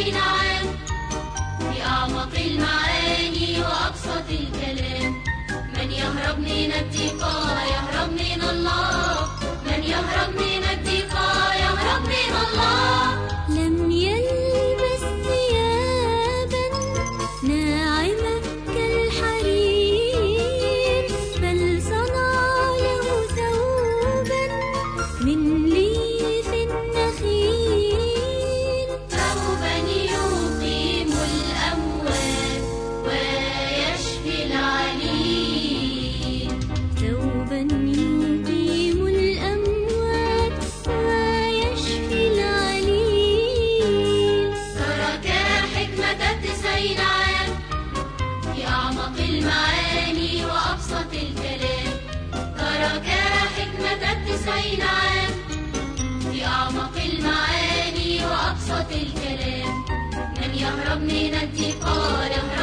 بعيد عن بأعمق المعاني وأبسط الكلام. من يهرب من الدين قوسين عام في أعمق المعاني وأبسط الكلام من يهرب من الدقار يهرب